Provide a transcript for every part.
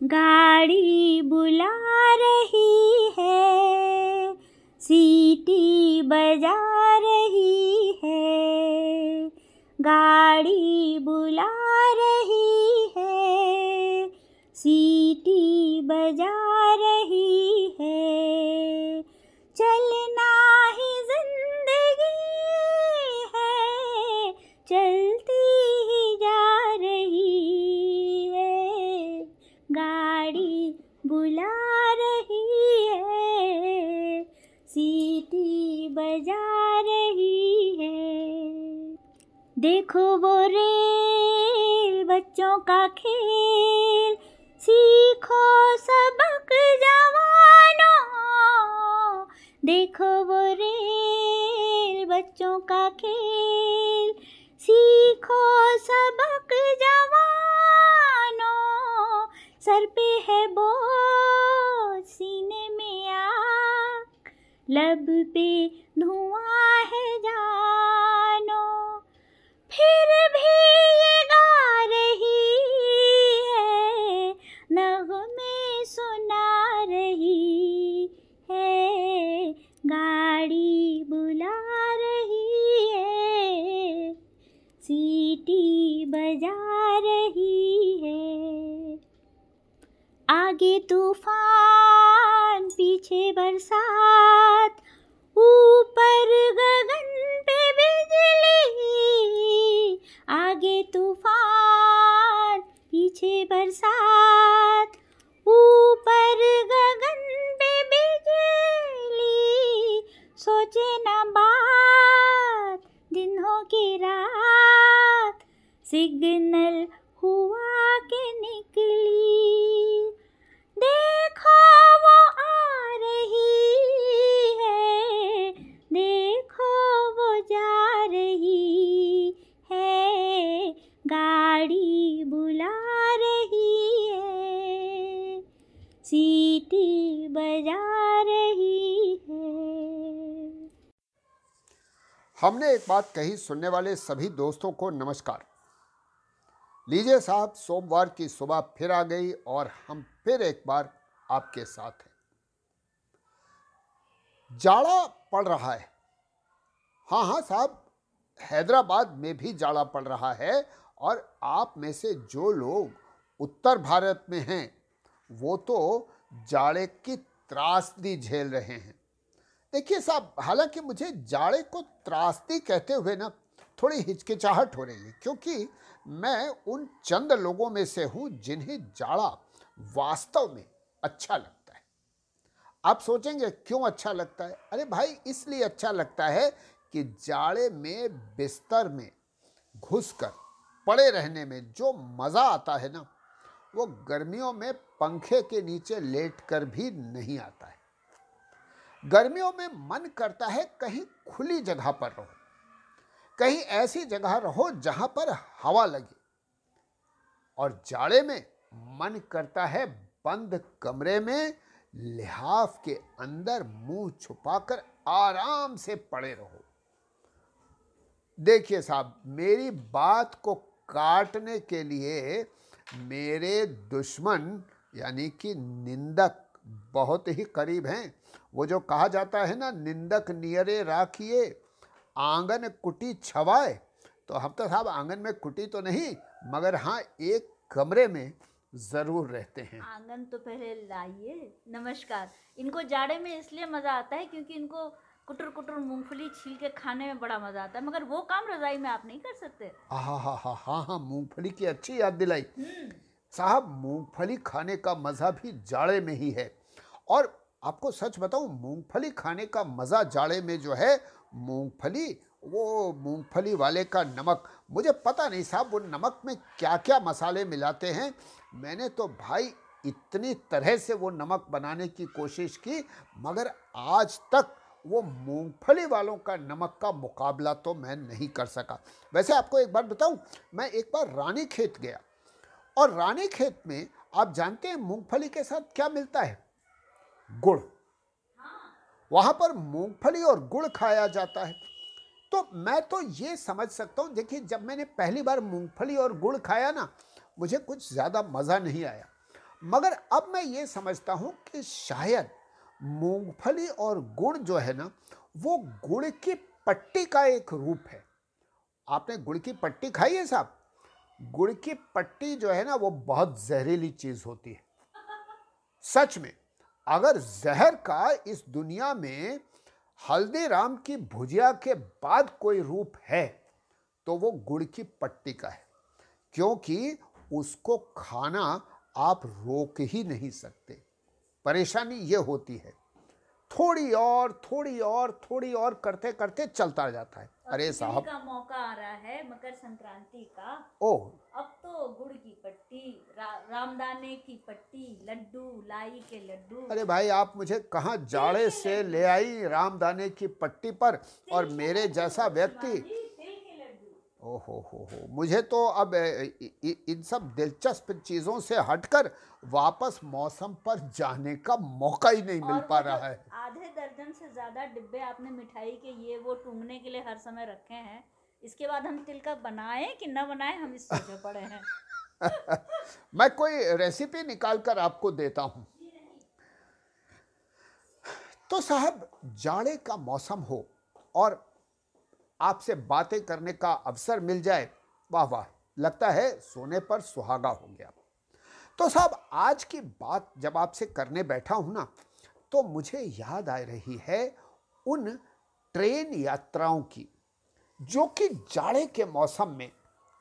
गाड़ी बुला रही है, सीटी बजा रही है, गाड़ी बुला रही है, सीटी बजा रही है। देखो वो रेल बच्चों का खेल। सीखो सबक जवानों, देखो वो रेल, बच्चों का खेल। सीखो सबक जवानों, सर पे है बोझ, सीने में आग। लब पे धुआँ हमने एक बात कही सुनने वाले सभी दोस्तों को नमस्कार। लीजिए साहब, सोमवार की सुबह फिर आ गई और हम फिर एक बार आपके साथ हैं। जाड़ा पड़ रहा है। हाँ हाँ साहब, हैदराबाद में भी जाड़ा पड़ रहा है और आप में से जो लोग उत्तर भारत में हैं, वो तो जाड़े की त्रासदी झेल रहे हैं। देखिए साहब, हालाँकि मुझे जाड़े को त्रासदी कहते हुए ना थोड़ी हिचकिचाहट हो रही है, क्योंकि मैं उन चंद लोगों में से हूँ जिन्हें जाड़ा वास्तव में अच्छा लगता है। आप सोचेंगे, क्यों अच्छा लगता है? अरे भाई, इसलिए अच्छा लगता है कि जाड़े में, बिस्तर में, घुसकर, पड़े रहने में जो मज़ा आता है ना, वो गर्मियों में पंखे के नीचे लेट कर भी नहीं आता है। गर्मियों में मन करता है कहीं खुली जगह पर रहो। कहीं ऐसी जगह रहो जहाँ पर हवा लगे। और जाड़े में मन करता है बंद कमरे में लिहाफ के अंदर मुँह छुपाकर आराम से पड़े रहो। देखिए साहब, मेरी बात को काटने के लिए मेरे दुश्मन, यानी कि निंदक बहुत ही करीब हैं वो जो कहा जाता है ना निंदक नियरे राखिए आँगन कुटी छवाए। तो हम तो साहब आँगन में कुटी तो नहीं मगर हाँ एक कमरे में ज़रूर रहते हैं। आँगन तो पहले लाइए नमस्कार। इनको जाड़े में इसलिए मज़ा आता है क्योंकि इनको कुटर कुटर मूंगफली छील के खाने में बड़ा मज़ा आता है मगर वो काम रजाई में आप नहीं कर सकते। हाँ हाँ हाँ हाँ हाँ मूंगफली की अच्छी याद दिलाई। साहब मूंगफली खाने का मज़ा भी जाड़े में ही है। और आपको सच बताऊँ, मूंगफली खाने का मज़ा जाड़े में जो है, मूंगफली, वो मूंगफली वाले का नमक। मुझे पता नहीं साहब वो नमक में क्या क्या मसाले मिलाते हैं? मैंने तो भाई इतनी तरह से वो नमक बनाने की कोशिश की, मगर आज तक वो मूंगफली वालों का नमक का मुकाबला तो मैं नहीं कर सका। वैसे आपको एक बात बताऊँ, मैं एक बार रानी खेत गया, और रानी खेत में आप जानते हैं मूंगफली के साथ क्या मिलता है? गुड़। वहाँ पर मूंगफली और गुड़ खाया जाता है। तो मैं तो ये समझ सकता हूँ, देखिए, जब मैंने पहली बार मूंगफली और गुड़ खाया ना, मुझे कुछ ज़्यादा मज़ा नहीं आया। मगर अब मैं ये समझता हूँ कि शायद मूंगफली और गुड़ जो है ना, वो गुड़ की पट्टी का एक रूप है। आपने गुड़ की पट्टी खाई है साहब? गुड़ की पट्टी जो है ना, वो बहुत जहरीली चीज़ होती है। सच में। अगर जहर का इस दुनिया में हल्दीराम की भुजिया के बाद कोई रूप है तो वो गुड़ की पट्टी का है, क्योंकि उसको खाना आप रोक ही नहीं सकते। परेशानी ये होती है थोड़ी और थोड़ी और थोड़ी और करते करते चलता जाता है। अरे साहब। का मौका आ रहा है मकर संक्रांति का। ओ। अब तो गुड़ की पट्टी रा, रामदाने की पट्टी लड्डू लाई के लड्डू। अरे भाई आप मुझे कहाँ जाड़े से ले आई रामदाने की पट्टी पर? और मेरे जैसा व्यक्ति ओहो हो हो। मुझे तो अब इन सब दिलचस्प चीज़ों से हटकर वापस मौसम पर जाने का मौका ही नहीं मिल पा रहा है। आधे दर्जन से ज़्यादा डिब्बे आपने मिठाई के ये वो टूंगने के लिए हर समय रखे हैं। इसके बाद हम तिल का बनाए कि न बनाए हम इस सोचे पड़े हैं। मैं कोई रेसिपी निकाल कर आपको देता हूँ। तो साहब जाड़े का मौसम हो और आपसे बातें करने का अवसर मिल जाए। वाह वाह, लगता है सोने पर सुहागा हो गया। तो साहब, आज की बात जब आपसे करने बैठा हूँ ना तो मुझे याद आ रही है उन ट्रेन यात्राओं की, जो कि जाड़े के मौसम में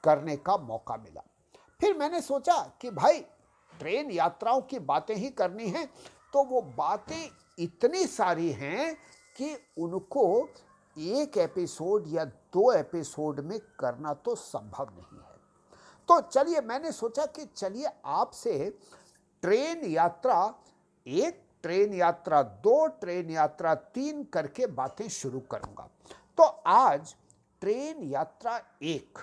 करने का मौका मिला। फिर मैंने सोचा कि भाई, ट्रेन यात्राओं की बातें ही करनी हैं तो वो बातें इतनी सारी हैं कि उनको एक एपिसोड या दो एपिसोड में करना तो संभव नहीं है। तो चलिए, मैंने सोचा कि चलिए आपसे ट्रेन यात्रा, एक ट्रेन यात्रा, दो ट्रेन यात्रा, तीन करके बातें शुरू करूँगा। तो आज ट्रेन यात्रा एक,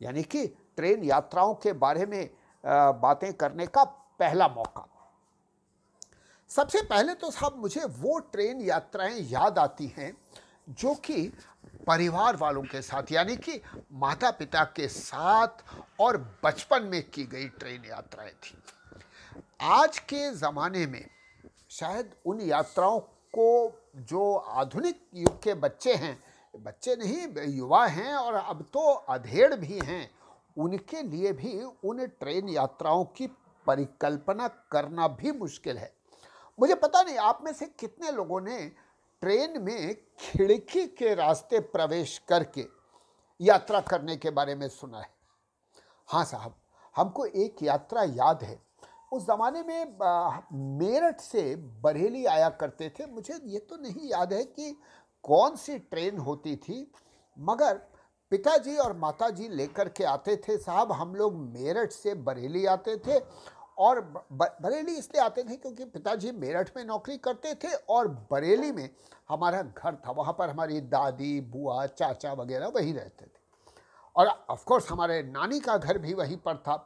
यानी कि ट्रेन यात्राओं के बारे में बातें करने का पहला मौका। सबसे पहले तो साहब, मुझे वो ट्रेन यात्राएँ याद आती हैं जो कि परिवार वालों के साथ, यानी कि माता पिता के साथ और बचपन में की गई ट्रेन यात्राएँ थी। आज के ज़माने में शायद उन यात्राओं को जो आधुनिक युग के बच्चे हैं, बच्चे नहीं, युवा हैं और अब तो अधेड़ भी हैं, उनके लिए भी उन ट्रेन यात्राओं की परिकल्पना करना भी मुश्किल है। मुझे पता नहीं, आप में से कितने लोगों ने ट्रेन में खिड़की के रास्ते प्रवेश करके यात्रा करने के बारे में सुना है। हाँ साहब, हमको एक यात्रा याद है। उस ज़माने में मेरठ से बरेली आया करते थे। मुझे ये तो नहीं याद है कि कौन सी ट्रेन होती थी, मगर पिताजी और माताजी लेकर के आते थे। साहब, हम लोग मेरठ से बरेली आते थे। और बरेली इसलिए आते थे क्योंकि पिताजी मेरठ में नौकरी करते थे और बरेली में हमारा घर था, वहाँ पर हमारी दादी, बुआ, चाचा वगैरह वहीं रहते थे। और ऑफ़ कोर्स हमारे नानी का घर भी वहीं पर था।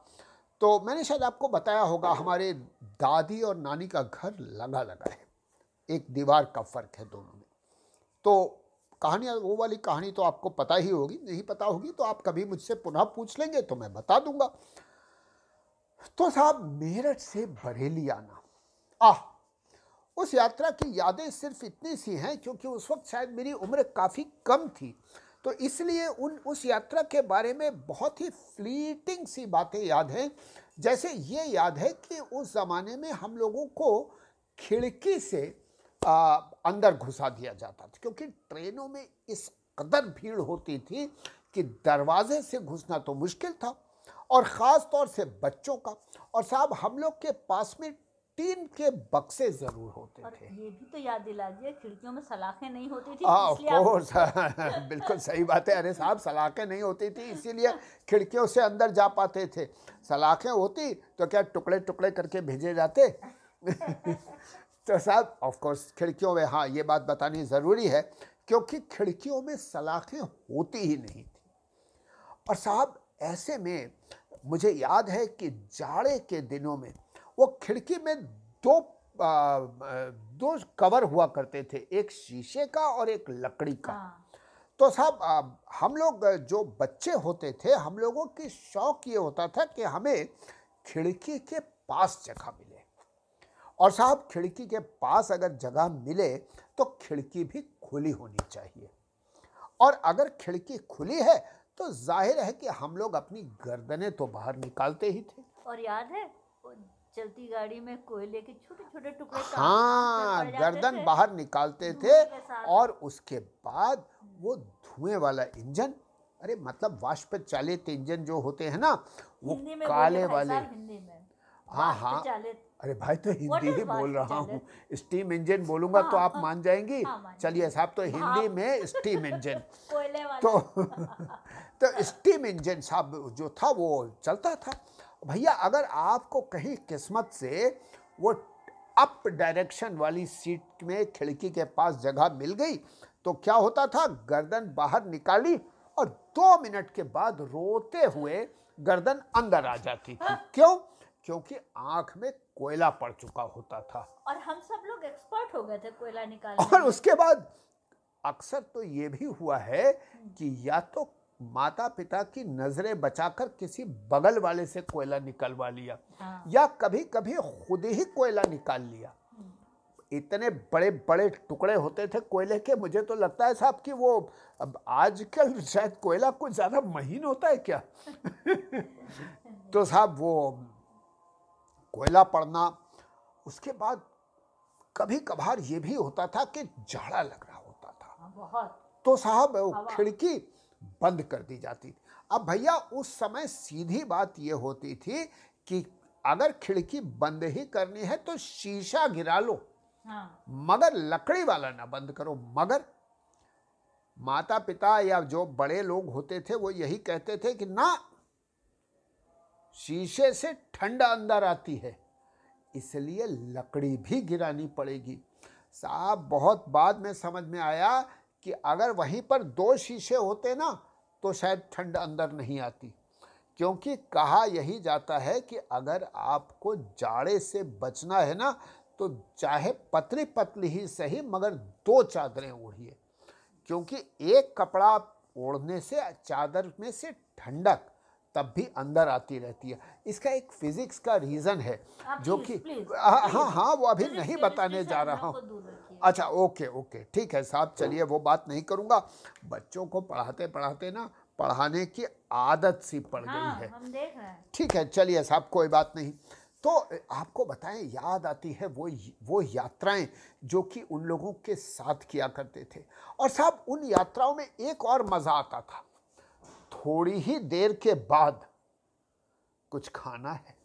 तो मैंने शायद आपको बताया होगा, हमारे दादी और नानी का घर लगा लगा है। एक दीवार का फ़र्क है दोनों में। तो कहानियाँ वो वाली कहानी तो आपको पता ही होगी, नहीं पता होगी तो आप कभी मुझसे पुनः पूछ लेंगे तो मैं बता दूँगा। तो साहब मेरठ से बरेली आना आह उस यात्रा की यादें सिर्फ़ इतनी सी हैं क्योंकि उस वक्त शायद मेरी उम्र काफ़ी कम थी। तो इसलिए उन उस यात्रा के बारे में बहुत ही फ्लीटिंग सी बातें याद हैं। जैसे ये याद है कि उस ज़माने में हम लोगों को खिड़की से आ, अंदर घुसा दिया जाता था क्योंकि ट्रेनों में इस कदर भीड़ होती थी कि दरवाजे से घुसना तो मुश्किल था। और ख़ास तौर से बच्चों का। और साहब हम लोग के पास में टीन के बक्से ज़रूर होते थे। ये भी तो याद दिला दिया खिड़कियों में सलाखें नहीं होती थी कोर्स बिल्कुल सही बात है। अरे साहब सलाखें नहीं होती थी इसीलिए खिड़कियों से अंदर जा पाते थे। सलाखें होती तो क्या टुकड़े टुकड़े करके भेजे जाते? तो साहब ऑफ़ कोर्स खिड़कियों में हाँ ये बात बतानी ज़रूरी है क्योंकि खिड़कियों में सलाखें होती ही नहीं थी। और साहब ऐसे में मुझे याद है कि जाड़े के दिनों में वो खिड़की में दो आ, दो कवर हुआ करते थे एक शीशे का और एक लकड़ी का। हाँ। तो साहब हम लोग जो बच्चे होते थे हम लोगों की शौक ये होता था कि हमें खिड़की के पास जगह मिले। और साहब खिड़की के पास अगर जगह मिले तो खिड़की भी खुली होनी चाहिए। और अगर खिड़की खुली है तो ज़ाहिर है कि हम लोग अपनी गर्दनें तो बाहर निकालते ही थे। और याद है चलती गाड़ी में कोयले के छोटे छोटे टुकड़े हाँ गर्दन बाहर निकालते थे। और उसके बाद वो धुएँ वाला इंजन अरे मतलब वाष्प चालित इंजन जो होते हैं ना वो काले वाले। हाँ हाँ। अरे भाई तो हिंदी ही बोल रहा हूँ। स्टीम इंजन बोलूँगा हाँ, तो हाँ, आप हाँ। मान जाएँगी। हाँ, चलिए साहब तो हिंदी भाप। में स्टीम इंजन। कोयले वाला। तो तो स्टीम इंजन साहब जो था वो चलता था। भैया अगर आपको कहीं किस्मत से वो अप डायरेक्शन वाली सीट में खिड़की के पास जगह मिल गई तो क्या होता था? गर्दन बाहर निकाली और दो मिनट के बाद रोते हुए गर्दन अंदर आ जाती थी। हा? क्यों? क्योंकि आँख में कोयला पड़ चुका होता था। और हम सब लोग एक्सपर्ट हो गए थे कोयला निकालने और उसके बाद अक्सर तो ये भी हुआ है कि या तो माता पिता की नज़रें बचाकर किसी बगल वाले से कोयला निकलवा लिया। हाँ। या कभी कभी खुद ही कोयला निकाल लिया। इतने बड़े बड़े टुकड़े होते थे कोयले के मुझे तो लगता है साहब कि वो अब आजकल शायद कोयला कुछ ज़्यादा महीन होता है क्या? तो साहब वो कोयला पड़ना उसके बाद कभी कभार ये भी होता था कि जाड़ा लग रहा होता था। हाँ, बहुत। तो साहब खिड़की बंद कर दी जाती थी। अब भैया उस समय सीधी बात ये होती थी कि अगर खिड़की बंद ही करनी है तो शीशा गिरा लो। हाँ। मगर लकड़ी वाला ना बंद करो। मगर माता पिता या जो बड़े लोग होते थे वो यही कहते थे कि ना शीशे से ठंड अंदर आती है इसलिए लकड़ी भी गिरानी पड़ेगी। साहब बहुत बाद में समझ में आया कि अगर वहीं पर दो शीशे होते ना तो शायद ठंड अंदर नहीं आती। क्योंकि कहा यही जाता है कि अगर आपको जाड़े से बचना है ना तो चाहे पतली पतली ही सही, मगर दो चादरें ओढ़िए। क्योंकि एक कपड़ा ओढ़ने से, चादर में से ठंडक तब भी अंदर आती रहती है। इसका एक फिजिक्स का रीजन है जो कि हाँ हाँ वो अभी नहीं बताने जा रहा हूँ। अच्छा ओके ओके ठीक है साहब चलिए वो बात नहीं करूँगा। बच्चों को पढ़ाते पढ़ाते ना पढ़ाने की आदत सी पड़ हाँ गई है हम देख रहे हैं। ठीक है चलिए साहब कोई बात नहीं। तो आपको बताएँ याद आती है वो वो यात्राएँ जो कि उन लोगों के साथ किया करते थे। और साहब उन यात्राओं में एक और मज़ा आता था। थोड़ी ही देर के बाद कुछ खाना है।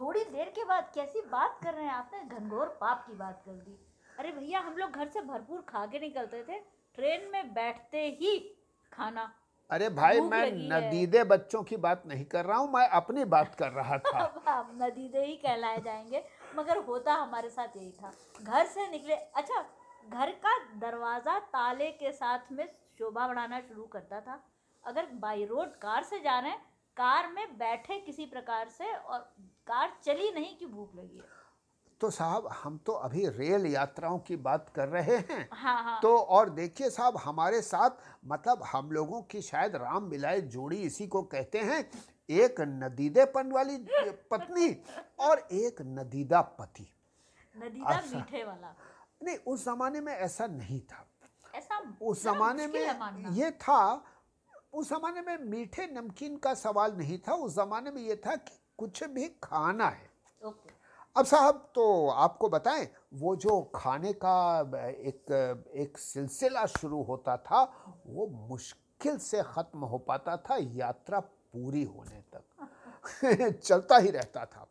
थोड़ी देर के बाद कैसी बात कर रहे हैं? आपने घनघोर पाप की बात कर दी। अरे भैया हम लोग घर से भरपूर खा के निकलते थे। ट्रेन में बैठते ही खाना। अरे भाई मैं नदीदे बच्चों की बात नहीं कर रहा हूँ मैं अपनी बात कर रहा था। अब नदीदे ही कहलाए जाएँगे मगर होता हमारे साथ यही था। घर से निकले अच्छा घर का दरवाज़ा ताले के साथ में शोभा बढ़ाना शुरू करता था। अगर बाई रोड कार से जा रहे हैं कार में बैठे किसी प्रकार से और कार चली नहीं कि भूख लगी है। तो साहब हम तो अभी रेल यात्राओं की बात कर रहे हैं। हाँ हाँ। तो और देखिए साहब हमारे साथ मतलब हम लोगों की शायद राम मिलाए जोड़ी इसी को कहते हैं एक नदीदेपन वाली पत्नी और एक नदीदा पति। नदीदा अच्छा। मीठे वाला। नहीं उस जमाने में ऐसा नहीं था। ऐसा उस जमाने में ये था उस जमाने में मीठे नमकीन का सवाल नहीं था उस जमाने में ये था कि कुछ भी खाना है। अब साहब तो आपको बताएँ वो जो खाने का एक एक सिलसिला शुरू होता था वो मुश्किल से ख़त्म हो पाता था यात्रा पूरी होने तक। चलता ही रहता था।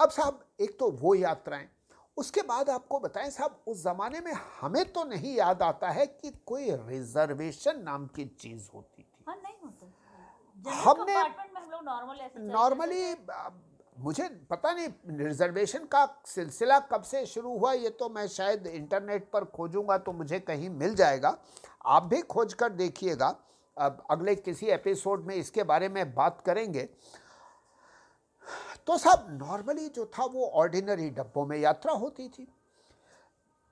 अब साहब एक तो वो यात्राएँ। उसके बाद आपको बताएँ साहब उस ज़माने में हमें तो नहीं याद आता है कि कोई रिजर्वेशन नाम की चीज़ होती हाँ नहीं होता। हमने- नॉर्मल मुझे पता नहीं रिजर्वेशन का सिलसिला कब से शुरू हुआ ये तो मैं शायद इंटरनेट पर खोजूँगा तो मुझे कहीं मिल जाएगा। आप भी खोज कर देखिएगा। अब अगले किसी एपिसोड में इसके बारे में बात करेंगे। तो साहब नॉर्मली जो था वो ऑर्डिनरी डब्बों में यात्रा होती थी।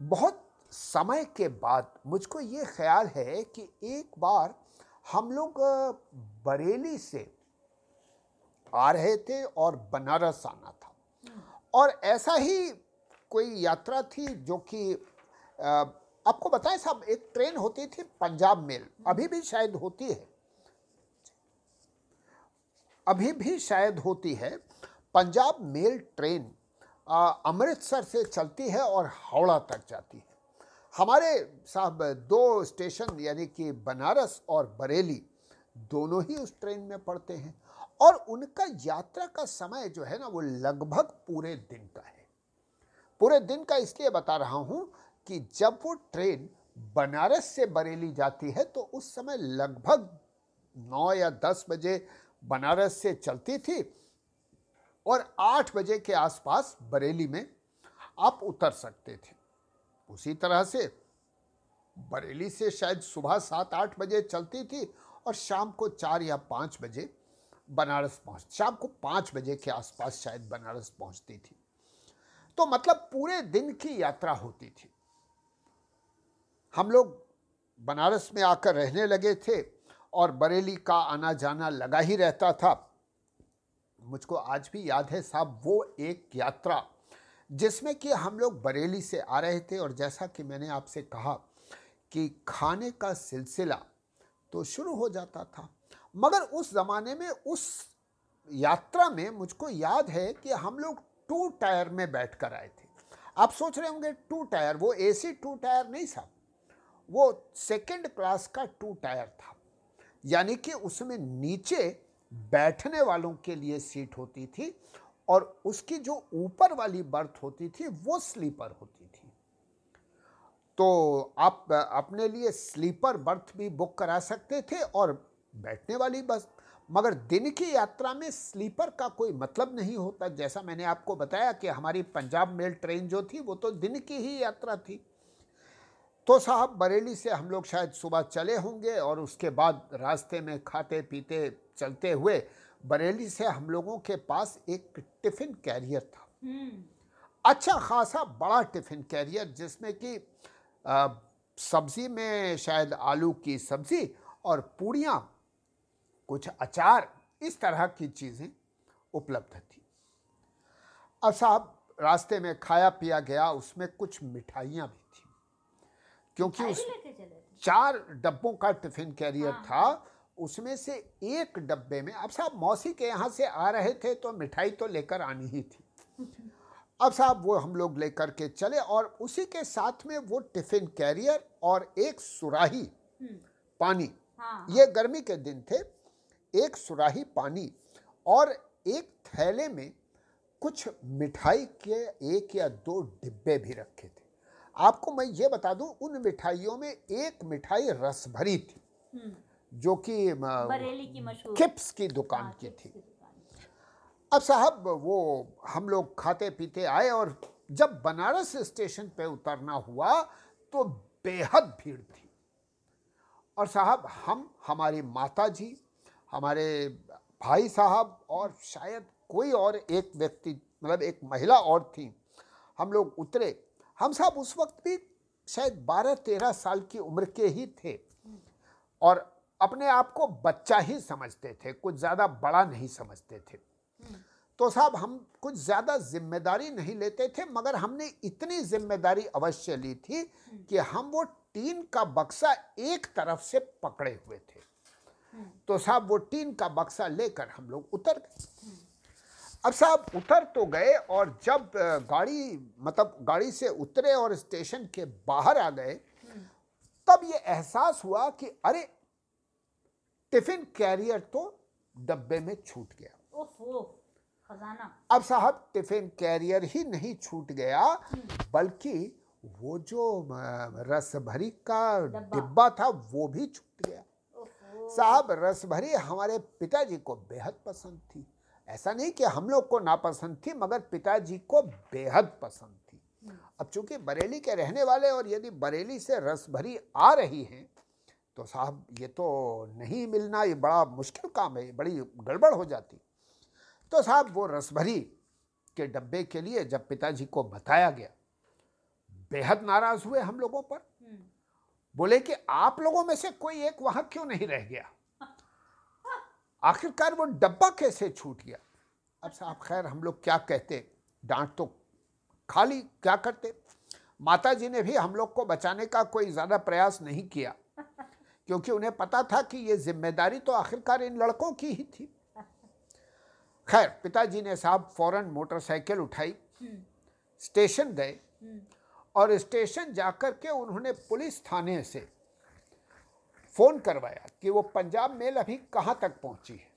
बहुत समय के बाद मुझको ये ख्याल है कि एक बार हम लोग बरेली से आ रहे थे और बनारस आना था। और ऐसा ही कोई यात्रा थी जो कि आपको बताएँ साहब, एक ट्रेन होती थी पंजाब मेल। अभी भी शायद होती है। अभी भी शायद होती है। पंजाब मेल ट्रेन अमृतसर से चलती है और हावड़ा तक जाती है। हमारे साहब, दो स्टेशन यानी कि बनारस और बरेली दोनों ही उस ट्रेन में पड़ते हैं और उनका यात्रा का समय जो है ना, वो लगभग पूरे दिन का है। पूरे दिन का इसलिए बता रहा हूँ कि जब वो ट्रेन बनारस से बरेली जाती है तो उस समय लगभग नौ या दस बजे बनारस से चलती थी और आठ बजे के आसपास बरेली में आप उतर सकते थे। उसी तरह से बरेली से शायद सुबह सात आठ बजे चलती थी और शाम को चार या पाँच बजे बनारस पहुँच, शाम को पाँच बजे के आसपास शायद बनारस पहुँचती थी। तो मतलब पूरे दिन की यात्रा होती थी। हम लोग बनारस में आकर रहने लगे थे और बरेली का आना जाना लगा ही रहता था। मुझको आज भी याद है साहब, वो एक यात्रा जिसमें कि हम लोग बरेली से आ रहे थे और जैसा कि मैंने आपसे कहा कि खाने का सिलसिला तो शुरू हो जाता था। मगर उस ज़माने में, उस यात्रा में मुझको याद है कि हम लोग टू टायर में बैठ कर आए थे। आप सोच रहे होंगे, टू टायर, वो एसी टू टायर नहीं था। वो सेकंड क्लास का टू टायर था। यानी कि उसमें नीचे बैठने वालों के लिए सीट होती थी और उसकी जो ऊपर वाली बर्थ होती थी, वो स्लीपर होती थी। तो आप, अपने लिए स्लीपर बर्थ भी बुक करा सकते थे और बैठने वाली बस, मगर दिन की यात्रा में स्लीपर का कोई मतलब नहीं होता। जैसा मैंने आपको बताया कि हमारी पंजाब मेल ट्रेन जो थी, वो तो दिन की ही यात्रा थी। तो साहब, बरेली से हम लोग शायद सुबह चले होंगे और उसके बाद रास्ते में खाते पीते चलते हुए बरेली से हम लोगों के पास एक टिफ़िन कैरियर था। हम्म। अच्छा खासा बड़ा टिफ़िन कैरियर जिसमें कि सब्ज़ी में शायद आलू की सब्ज़ी और पूड़ियाँ कुछ अचार इस तरह की चीज़ें उपलब्ध थी। अब साहब रास्ते में खाया पिया गया उसमें कुछ मिठाइयाँ भी थी। क्योंकि उस चार डब्बों का टिफ़िन कैरियर हाँ, था उसमें से एक डब्बे में अब साहब मौसी के यहाँ से आ रहे थे तो मिठाई तो लेकर आनी ही थी। अब साहब वो हम लोग लेकर के चले और उसी के साथ में वो टिफ़िन कैरियर और एक सुराही हम्म। पानी। हाँ ये गर्मी के दिन थे एक सुराही पानी और एक थैले में कुछ मिठाई के एक या दो डिब्बे भी रखे थे। आपको मैं ये बता दूँ उन मिठाइयों में एक मिठाई रस भरी थी। हम्म। जो कि बरेली की मशहूर। किप्स की दुकान हाँ, की थी। अब साहब वो हम लोग खाते पीते आए और जब बनारस स्टेशन पे उतरना हुआ तो बेहद भीड़ थी। और साहब हम हमारी माता जी हमारे भाई साहब और शायद कोई और एक व्यक्ति मतलब एक महिला और थी हम लोग उतरे। हम साहब उस वक्त भी शायद बारह तेरह साल की उम्र के ही थे। और अपने आप को बच्चा ही समझते थे, कुछ ज़्यादा बड़ा नहीं समझते थे। तो साहब, हम कुछ ज़्यादा ज़िम्मेदारी नहीं लेते थे, मगर हमने इतनी ज़िम्मेदारी अवश्य ली थी कि हम वो टीन का बक्सा एक तरफ़ से पकड़े हुए थे। तो साहब, वो टीन का बक्सा लेकर हम लोग उतर गए। अब साहब, उतर तो गए और जब गाड़ी मतलब गाड़ी से उतरे और स्टेशन के बाहर आ गए, तब ये एहसास हुआ कि अरे टिफ़िन कैरियर तो डब्बे में छूट गया। खजाना। अब साहब टिफ़िन कैरियर ही नहीं छूट गया बल्कि वो जो अ, रसभरी का डिब्बा। था वो भी छूट गया। साहब रसभरी हमारे पिताजी को बेहद पसंद थी। ऐसा नहीं कि हम लोग को नापसंद थी मगर पिताजी को बेहद पसंद थी। अब चूँकि बरेली के रहने वाले और यदि बरेली से रसभरी आ रही हैं तो साहब ये तो नहीं मिलना ये बड़ा मुश्किल काम है बड़ी गड़बड़ हो जाती। तो साहब वो रसभरी के डब्बे के लिए जब पिताजी को बताया गया बेहद नाराज़ हुए हम लोगों पर। हम्म, बोले कि आप लोगों में से कोई एक वहाँ क्यों नहीं रह गया? आखिरकार वो डब्बा कैसे छूट गया? अब साहब खैर हम लोग क्या कहते? डांट तो खाली क्या करते? माता जी ने भी हम लोग को बचाने का कोई ज़्यादा प्रयास नहीं किया। क्योंकि उन्हें पता था कि ये ज़िम्मेदारी तो आखिरकार इन लड़कों की ही थी। खैर पिताजी ने साहब फ़ौरन मोटरसाइकिल उठाई स्टेशन गए और स्टेशन जाकर के उन्होंने पुलिस थाने से फ़ोन करवाया कि वो पंजाब मेल अभी कहाँ तक पहुँची है।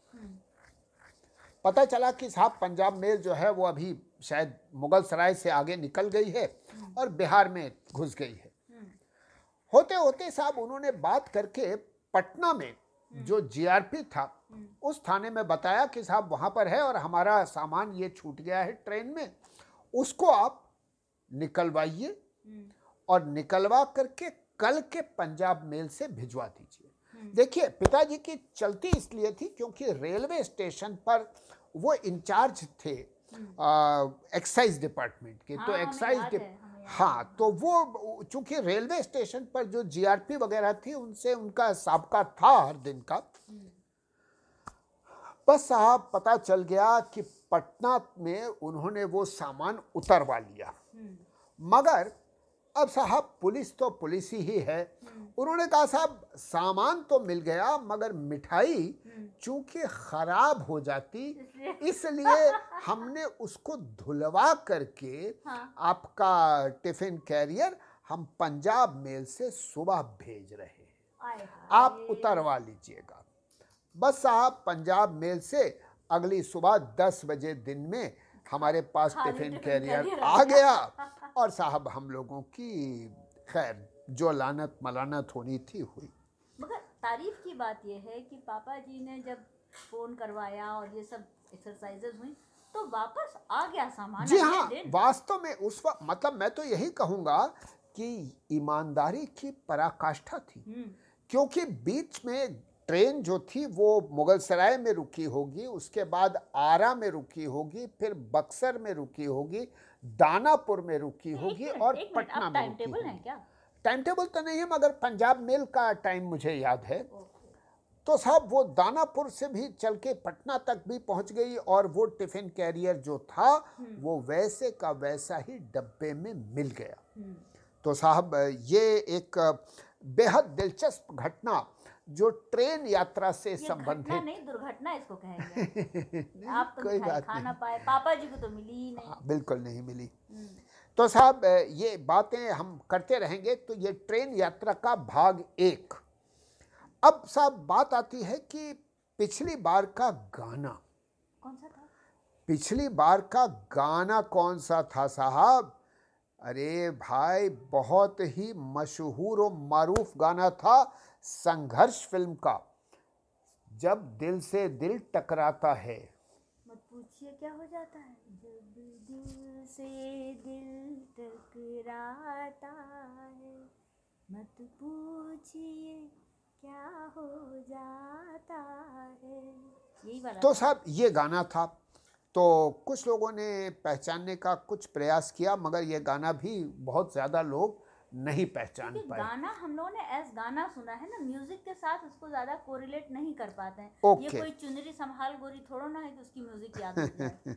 पता चला कि साहब पंजाब मेल जो है वो अभी शायद मुगल सराय से आगे निकल गई है और बिहार में घुस गई है। होते होते साहब उन्होंने बात करके पटना में जो जीआरपी था उस थाने में बताया कि साहब वहाँ पर है और हमारा सामान ये छूट गया है ट्रेन में। उसको आप निकलवाइए और निकलवा करके कल के पंजाब मेल से भिजवा दीजिए। देखिए पिताजी की चलती इसलिए थी क्योंकि रेलवे स्टेशन पर वो इंचार्ज थे एक्साइज डिपार्टमेंट के। तो हाँ, हमें एक्साइज है, तो वो चूँकि रेलवे स्टेशन पर जो जीआरपी वगैरह थी उनसे उनका सबका था हर दिन का। बस साहब पता चल गया कि पटना में उन्होंने वो सामान उतरवा लिया। मगर अब साहब पुलिस तो पुलिस ही है। उन्होंने कहा साहब सामान तो मिल गया मगर मिठाई चूँकि खराब हो जाती इसलिए हमने उसको धुलवा करके हाँ। आपका टिफ़िन कैरियर हम पंजाब मेल से सुबह भेज रहे हैं। आप उतरवा लीजिएगा। बस साहब पंजाब मेल से अगली सुबह दस बजे दिन में हमारे पास टिफ़िन कैरियर आ गया। और साहब हम लोगों की खैर जो लानत मलानत होनी थी हुई। मगर तारीफ़ की बात यह है कि पापा जी ने जब फ़ोन करवाया और ये सब एक्सरसाइजेज हुई तो वापस आ गया सामान जी हाँ वास्तव में उस वक्त मतलब मैं तो यही कहूँगा कि ईमानदारी की पराकाष्ठा थी। हम्म, क्योंकि बीच में ट्रेन जो थी वो मुगल सराय में रुकी होगी उसके बाद आरा में रुकी होगी फिर बक्सर में रुकी होगी दानापुर में रुकी होगी और पटना में टाइम रुकी टेबल है होगी क्या? टाइम टेबल तो नहीं है मगर पंजाब मेल का टाइम मुझे याद है। तो साहब वो दानापुर से भी चल के पटना तक भी पहुँच गई और वो टिफ़िन कैरियर जो था वो वैसे का वैसा ही डब्बे में मिल गया। हम्म, तो साहब ये एक बेहद दिलचस्प घटना जो ट्रेन यात्रा से संबंधित। नहीं दुर्घटना इसको कहेंगे। आप तो कोई बात खा नहीं। पाए पापा जी को तो मिली ही नहीं। हाँ, बिल्कुल नहीं मिली। हम्म, तो साहब ये बातें हम करते रहेंगे तो ये ट्रेन यात्रा का भाग एक। अब साहब बात आती है कि पिछली बार का गाना। कौन सा था? पिछली बार का गाना कौन सा था साहब? अरे भाई बहुत ही मशहूर और मारूफ गाना था संघर्ष फ़िल्म का। जब दिल से दिल टकराता है। मत पूछिए क्या हो जाता है? जब दिल से दिल टकराता है मत पूछिए क्या हो जाता है? यही वाला तो साहब ये गाना था। तो कुछ लोगों ने पहचानने का कुछ प्रयास किया मगर ये गाना भी बहुत ज़्यादा लोग नहीं पहचान पाए। गाना हम लोगों ने एज गाना सुना है ना म्यूज़िक के साथ उसको ज़्यादा कोरिलेट नहीं कर पाते हैं। okay. ये कोई चुनरी संभाल गोरी थोड़ा ना है कि उसकी म्यूज़िक याद हो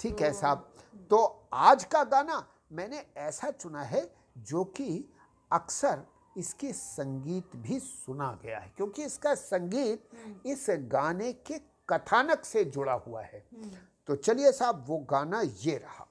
ठीक है तो- साहब। तो आज का गाना मैंने ऐसा चुना है जो कि अक्सर इसके संगीत भी सुना गया है क्योंकि इसका संगीत इस गाने के कथानक से जुड़ा हुआ है। हम्म, तो चलिए साहब वो गाना ये रहा।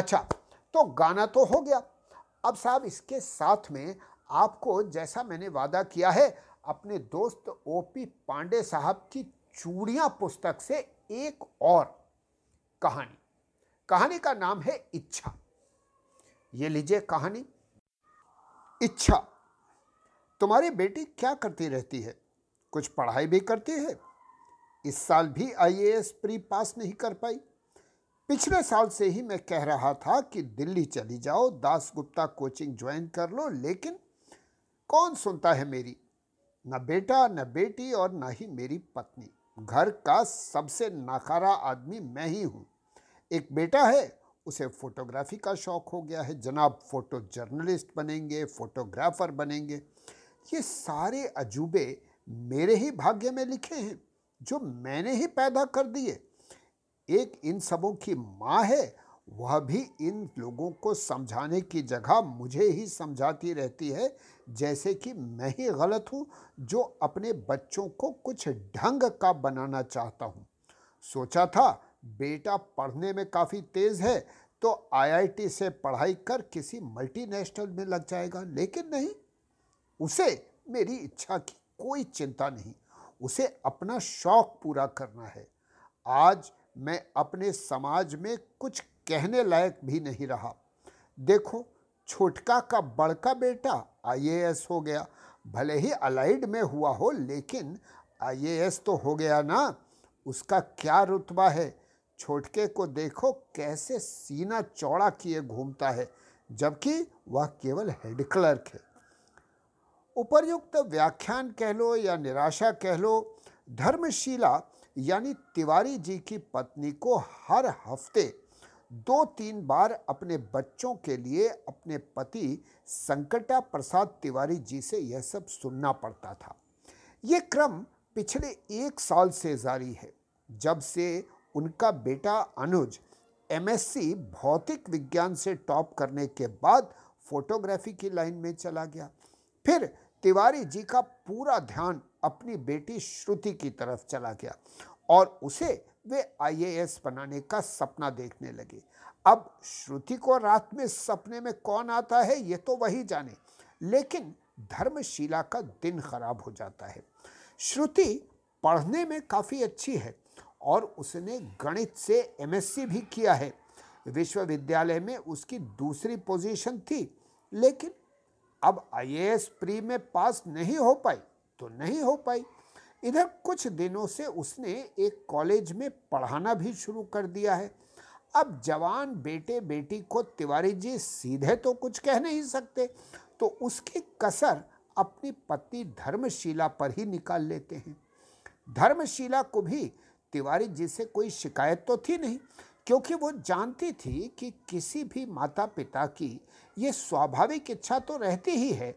अच्छा तो गाना तो हो गया। अब साहब, इसके साथ में आपको जैसा मैंने वादा किया है, अपने दोस्त ओपी पांडे साहब की चूड़ियाँ पुस्तक से एक और कहानी। कहानी का नाम है इच्छा। ये लीजिए कहानी। इच्छा, तुम्हारी बेटी क्या करती रहती है? कुछ पढ़ाई भी करती है? इस साल भी आईएएस प्री पास नहीं कर पाई। पिछले साल से ही मैं कह रहा था कि दिल्ली चली जाओ, दास गुप्ता कोचिंग ज्वाइन कर लो, लेकिन कौन सुनता है मेरी? न बेटा, न बेटी और न ही मेरी पत्नी। घर का सबसे नाकारा आदमी मैं ही हूँ। एक बेटा है, उसे फोटोग्राफी का शौक हो गया है। जनाब फ़ोटो जर्नलिस्ट बनेंगे, फोटोग्राफर बनेंगे। ये सारे अजूबे मेरे ही भाग्य में लिखे हैं, जो मैंने ही पैदा कर दिए। एक इन सबों की माँ है, वह भी इन लोगों को समझाने की जगह मुझे ही समझाती रहती है, जैसे कि मैं ही गलत हूँ, जो अपने बच्चों को कुछ ढंग का बनाना चाहता हूँ। सोचा था, बेटा पढ़ने में काफ़ी तेज़ है तो आईआईटी से पढ़ाई कर किसी मल्टीनेशनल में लग जाएगा, लेकिन नहीं। उसे मेरी इच्छा की कोई चिंता नहीं, उसे अपना शौक पूरा करना है। आज मैं अपने समाज में कुछ कहने लायक भी नहीं रहा। देखो, छोटका का बड़का बेटा आईएएस हो गया। भले ही अलाइड में हुआ हो, लेकिन आईएएस तो हो गया ना। उसका क्या रुतबा है? छोटके को देखो, कैसे सीना चौड़ा किए घूमता है, जबकि वह केवल हेड क्लर्क है। उपर्युक्त व्याख्यान कह लो या निराशा कह लो, धर्मशीला यानी तिवारी जी की पत्नी को हर हफ़्ते दो तीन बार अपने बच्चों के लिए अपने पति संकटा प्रसाद तिवारी जी से यह सब सुनना पड़ता था। ये क्रम पिछले एक साल से जारी है, जब से उनका बेटा अनुज एमएससी भौतिक विज्ञान से टॉप करने के बाद फोटोग्राफी की लाइन में चला गया। फिर तिवारी जी का पूरा ध्यान अपनी बेटी श्रुति की तरफ़ चला गया और उसे वे आईएएस बनाने का सपना देखने लगे। अब श्रुति को रात में सपने में कौन आता है, ये तो वही जाने, लेकिन धर्मशिला का दिन खराब हो जाता है। श्रुति पढ़ने में काफ़ी अच्छी है और उसने गणित से एमएससी भी किया है। विश्वविद्यालय में उसकी दूसरी पोजीशन थी, लेकिन अब आईएएस प्री में पास नहीं हो पाई तो नहीं हो पाई। इधर कुछ दिनों से उसने एक कॉलेज में पढ़ाना भी शुरू कर दिया है। अब जवान बेटे बेटी को तिवारी जी सीधे तो कुछ कह नहीं सकते तो उसकी कसर अपनी पत्नी धर्मशीला पर ही निकाल लेते हैं। धर्मशीला को भी तिवारी जी से कोई शिकायत तो थी नहीं क्योंकि वो जानती थी कि किसी भी माता पिता की ये स्वाभाविक इच्छा तो रहती ही है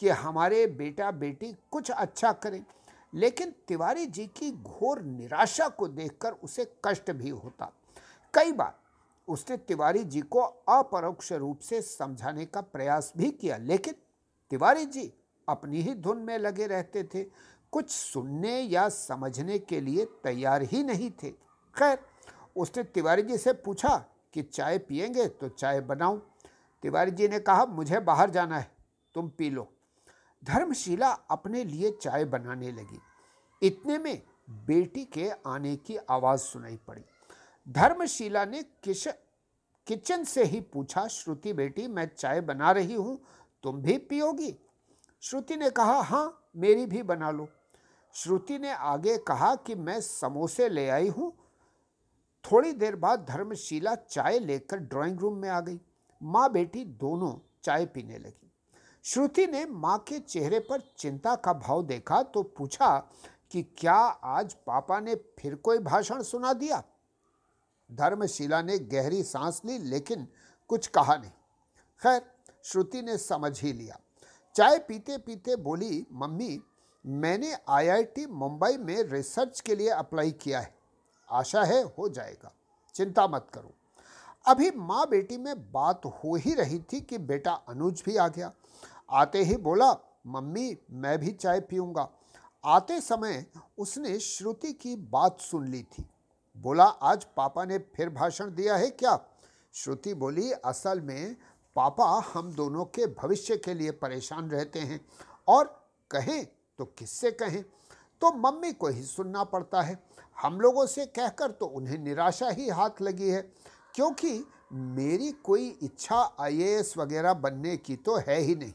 कि हमारे बेटा बेटी कुछ अच्छा करें, लेकिन तिवारी जी की घोर निराशा को देखकर उसे कष्ट भी होता। कई बार उसने तिवारी जी को अपरोक्ष रूप से समझाने का प्रयास भी किया, लेकिन तिवारी जी अपनी ही धुन में लगे रहते थे। कुछ सुनने या समझने के लिए तैयार ही नहीं थे। खैर उसने तिवारी जी से पूछा कि चाय पियेंगे तो चाय बनाऊँ। तिवारी जी ने कहा, मुझे बाहर जाना है, तुम पी लो। धर्मशीला अपने लिए चाय बनाने लगी। इतने में बेटी के आने की आवाज़ सुनाई पड़ी। धर्मशीला ने किश किचन से ही पूछा, श्रुति बेटी, मैं चाय बना रही हूँ, तुम भी पियोगी? श्रुति ने कहा हाँ मेरी भी बना लो। श्रुति ने आगे कहा कि, मैं समोसे ले आई हूँ थोड़ी देर बाद धर्मशीला चाय लेकर ड्राइंग रूम में आ गई। माँ बेटी दोनों चाय पीने लगी। श्रुति ने माँ के चेहरे पर चिंता का भाव देखा तो पूछा कि क्या आज पापा ने फिर कोई भाषण सुना दिया? धर्मशीला ने गहरी सांस ली, लेकिन कुछ कहा नहीं। खैर, श्रुति ने समझ ही लिया। चाय पीते पीते बोली, मम्मी, मैंने आईआईटी मुंबई में रिसर्च के लिए अप्लाई किया है। आशा है हो जाएगा। चिंता मत करो। अभी माँ बेटी में बात हो ही रही थी कि बेटा अनुज भी आ गया। आते ही बोला, मम्मी, मैं भी चाय पीऊँगा। आते समय उसने श्रुति की बात सुन ली थी। बोला, आज पापा ने फिर भाषण दिया है क्या? श्रुति बोली, असल में पापा हम दोनों के भविष्य के लिए परेशान रहते हैं और कहें तो किससे कहें? तो मम्मी को ही सुनना पड़ता है। हम लोगों से कहकर तो उन्हें निराशा ही हाथ लगी है, क्योंकि मेरी कोई इच्छा आईएएस वगैरह बनने की तो है ही नहीं।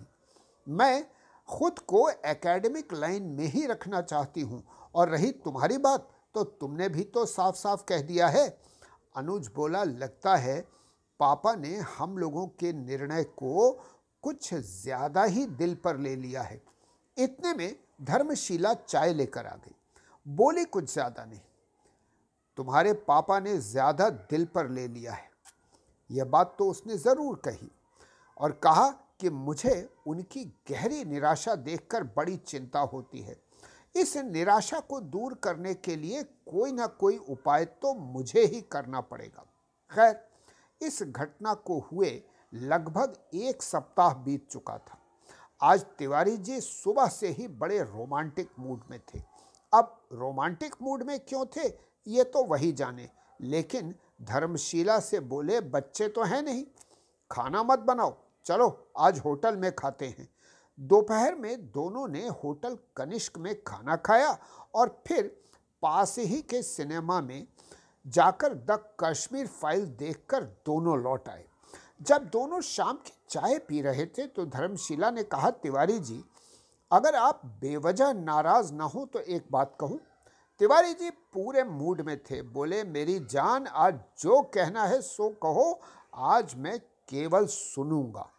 मैं खुद को एकेडमिक लाइन में ही रखना चाहती हूँ। और रही तुम्हारी बात तो तुमने भी तो साफ़ साफ़ कह दिया है। अनुज बोला, लगता है पापा ने हम लोगों के निर्णय को कुछ ज़्यादा ही दिल पर ले लिया है। इतने में धर्मशीला चाय लेकर आ गई। बोली कुछ ज़्यादा नहीं। तुम्हारे पापा ने ज़्यादा दिल पर ले लिया है। यह बात तो उसने ज़रूर कही और कहा कि मुझे उनकी गहरी निराशा देखकर बड़ी चिंता होती है। इस निराशा को दूर करने के लिए कोई ना कोई उपाय तो मुझे ही करना पड़ेगा। खैर, इस घटना को हुए लगभग एक सप्ताह बीत चुका था। आज तिवारी जी सुबह से ही बड़े रोमांटिक मूड में थे। अब रोमांटिक मूड में क्यों थे? ये तो वही जाने। लेकिन धर्मशीला से बोले, बच्चे तो हैं नहीं। खाना मत बनाओ। चलो, आज होटल में खाते हैं। दोपहर में दोनों ने होटल कनिष्क में खाना खाया और फिर पास ही के सिनेमा में जाकर द कश्मीर फ़ाइल देखकर दोनों लौट आए। जब दोनों शाम की चाय पी रहे थे तो धर्मशिला ने कहा, तिवारी जी, अगर आप बेवजह नाराज़ ना हो तो एक बात कहूँ। तिवारी जी पूरे मूड में थे। बोले, मेरी जान, आज जो कहना है सो कहो। आज मैं केवल सुनूँगा।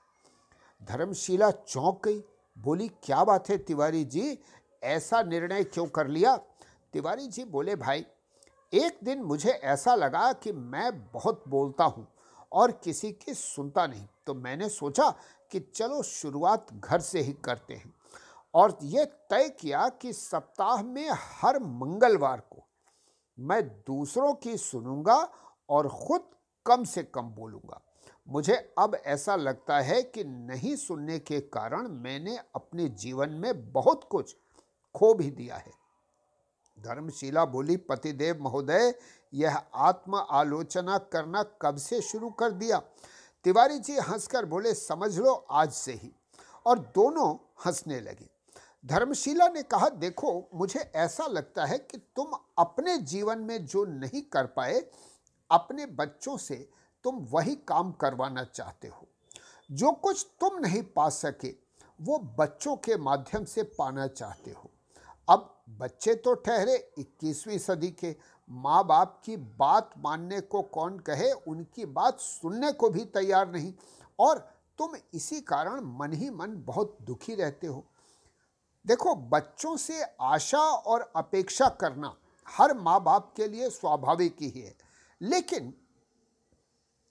धर्मशीला चौंक गई। बोली, क्या बात है तिवारी जी? ऐसा निर्णय क्यों कर लिया? तिवारी जी बोले, भाई, एक दिन मुझे ऐसा लगा कि मैं बहुत बोलता हूँ और किसी की सुनता नहीं। तो मैंने सोचा कि चलो शुरुआत घर से ही करते हैं। और ये तय किया कि सप्ताह में हर मंगलवार को मैं दूसरों की सुनूँगा और खुद कम से कम बोलूँगा। मुझे अब ऐसा लगता है कि नहीं सुनने के कारण मैंने अपने जीवन में बहुत कुछ खो भी दिया है। धर्मशीला बोली, पतिदेव महोदय, यह आत्म आलोचना करना कब से शुरू कर दिया? तिवारी जी हंसकर बोले, समझ लो, आज से ही। और दोनों हंसने लगे। धर्मशीला ने कहा, देखो, मुझे ऐसा लगता है कि तुम अपने जीवन में जो नहीं कर पाए, अपने बच्चों से तुम वही काम करवाना चाहते हो। जो कुछ तुम नहीं पा सके, वो बच्चों के माध्यम से पाना चाहते हो। अब बच्चे तो ठहरे 21वीं सदी के माँ बाप की बात मानने को कौन कहे, उनकी बात सुनने को भी तैयार नहीं। और तुम इसी कारण मन ही मन बहुत दुखी रहते हो। देखो, बच्चों से आशा और अपेक्षा करना हर माँ बाप के लिए स्वाभाविक ही है। लेकिन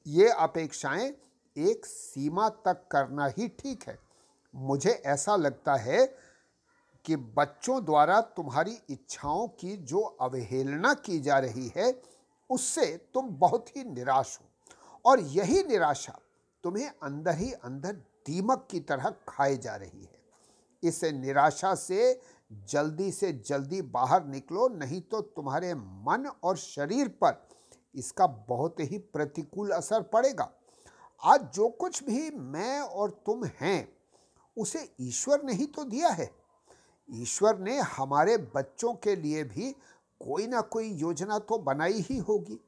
ये अपेक्षाएँ एक सीमा तक करना ही ठीक है। मुझे ऐसा लगता है कि बच्चों द्वारा तुम्हारी इच्छाओं की जो अवहेलना की जा रही है, उससे तुम बहुत ही निराश हो। और यही निराशा तुम्हें अंदर ही अंदर दीमक की तरह खाए जा रही है। इस निराशा से जल्दी से जल्दी बाहर निकलो, नहीं तो तुम्हारे मन और शरीर पर इसका बहुत ही प्रतिकूल असर पड़ेगा। आज जो कुछ भी मैं और तुम हैं, उसे ईश्वर ने ही तो दिया है। ईश्वर ने हमारे बच्चों के लिए भी कोई ना कोई योजना तो बनाई ही होगी।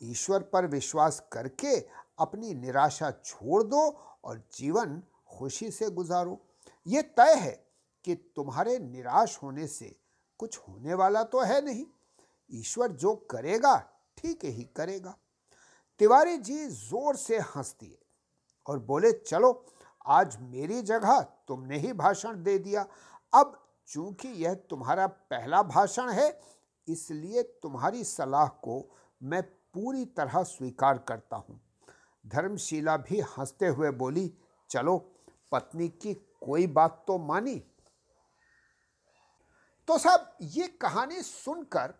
ईश्वर पर विश्वास करके अपनी निराशा छोड़ दो और जीवन खुशी से गुजारो। ये तय है कि तुम्हारे निराश होने से कुछ होने वाला तो है नहीं। ईश्वर जो करेगा, ठीक ही करेगा। तिवारी जी ज़ोर से हंस दिए और बोले, चलो, आज मेरी जगह तुमने ही भाषण दे दिया। अब चूँकि यह तुम्हारा पहला भाषण है, इसलिए तुम्हारी सलाह को मैं पूरी तरह स्वीकार करता हूँ। धर्मशीला भी हँसते हुए बोली, चलो, पत्नी की कोई बात तो मानी। तो साहब ये कहानी सुनकर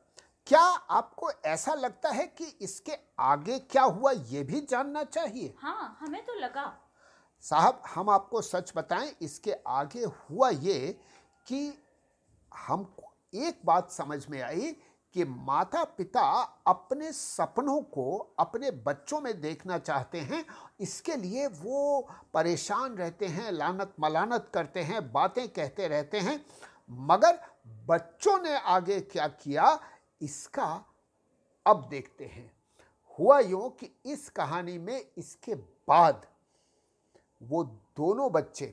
क्या आपको ऐसा लगता है कि इसके आगे क्या हुआ ये भी जानना चाहिए? हाँ हमें तो लगा। साहब हम आपको सच बताएँ इसके आगे हुआ ये कि हमको एक बात समझ में आई कि माता पिता अपने सपनों को अपने बच्चों में देखना चाहते हैं इसके लिए वो परेशान रहते हैं लानत मलानत करते हैं बातें कहते रहते हैं मगर बच्चों ने आगे क्या किया इसका अब देखते हैं। हुआ यूँ कि इस कहानी में इसके बाद वो दोनों बच्चे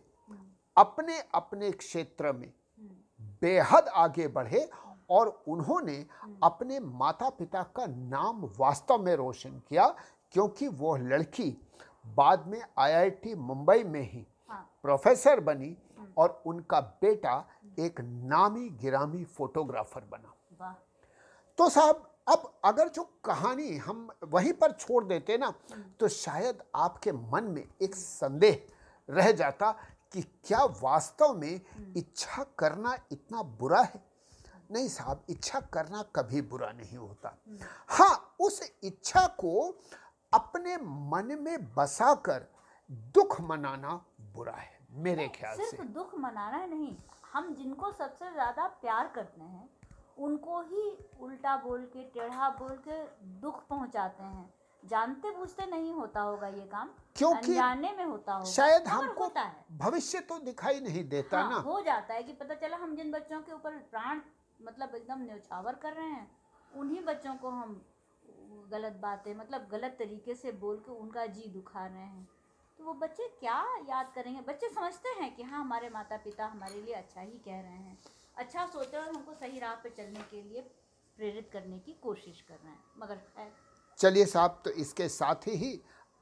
अपने अपने क्षेत्र में बेहद आगे बढ़े और उन्होंने अपने माता पिता का नाम वास्तव में रोशन किया क्योंकि वो लड़की बाद में आईआईटी मुंबई में ही हाँ। प्रोफेसर बनी और उनका बेटा एक नामी गिरामी फोटोग्राफर बना। तो साहब अब अगर जो कहानी हम वहीं पर छोड़ देते ना तो शायद आपके मन में एक संदेह रह जाता कि क्या वास्तव में इच्छा करना इतना बुरा है? नहीं साहब इच्छा करना कभी बुरा नहीं होता। हाँ उस इच्छा को अपने मन में बसाकर दुख मनाना बुरा है मेरे ख्याल से। सिर्फ़ दुख मनाना ही नहीं हम जिनको सबसे ज़्यादा प्यार करते हैं उनको ही उल्टा बोल के टेढ़ा बोल के दुख पहुंचाते हैं। जानते बूझते नहीं होता होगा ये काम क्योंकि अनजाने में होता होगा। शायद हमको होता है। भविष्य तो दिखाई नहीं देता हाँ, ना। हो जाता है कि पता चला हम जिन बच्चों के ऊपर प्राण मतलब एकदम न्यौछावर कर रहे हैं। उन्हीं बच्चों को हम गलत बातें मतलब गलत तरीके से बोल के उनका जी दुखा रहे हैं। तो वो बच्चे क्या याद करेंगे? बच्चे समझते हैं कि हाँ हमारे माता पिता हमारे लिए अच्छा ही कह रहे हैं। अच्छा सोच रहे और हमको सही राह पे चलने के लिए प्रेरित करने की कोशिश कर रहे हैं। मगर है चलिए साहब तो इसके साथ ही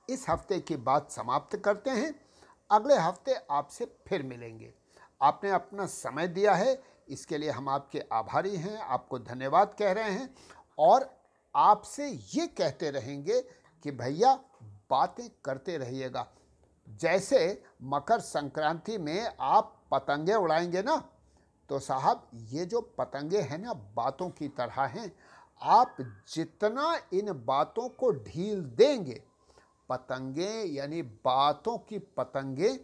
इस हफ़्ते की बात समाप्त करते हैं। अगले हफ़्ते आपसे फिर मिलेंगे। आपने अपना समय दिया है। इसके लिए हम आपके आभारी हैं, आपको धन्यवाद कह रहे हैं और आपसे ये कहते रहेंगे कि भैया बातें करते रहिएगा। जैसे मकर संक्रांति में आप पतंगे उड़ाएँगे ना तो साहब ये जो पतंगे हैं ना, बातों की तरह हैं, आप जितना इन बातों को ढील देंगे, पतंगे यानी बातों की पतंगे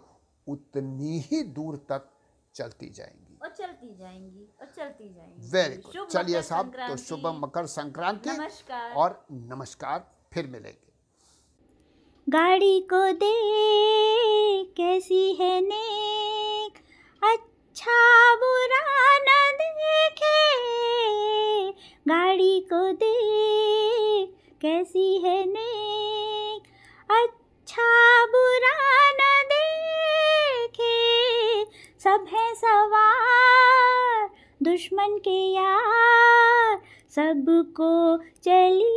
उतनी ही दूर तक चलती जाएँगी। और चलती जाएँगी और चलती जाएँगी। वेरी गुड चलिए साहब तो शुभ मकर संक्रांति नमस्कार। और नमस्कार फिर मिलेंगे। गाड़ी को दे कैसी है नेक। अच्छा बुरा न देखे। गाड़ी को दे कैसी है नेक। सबको चलिए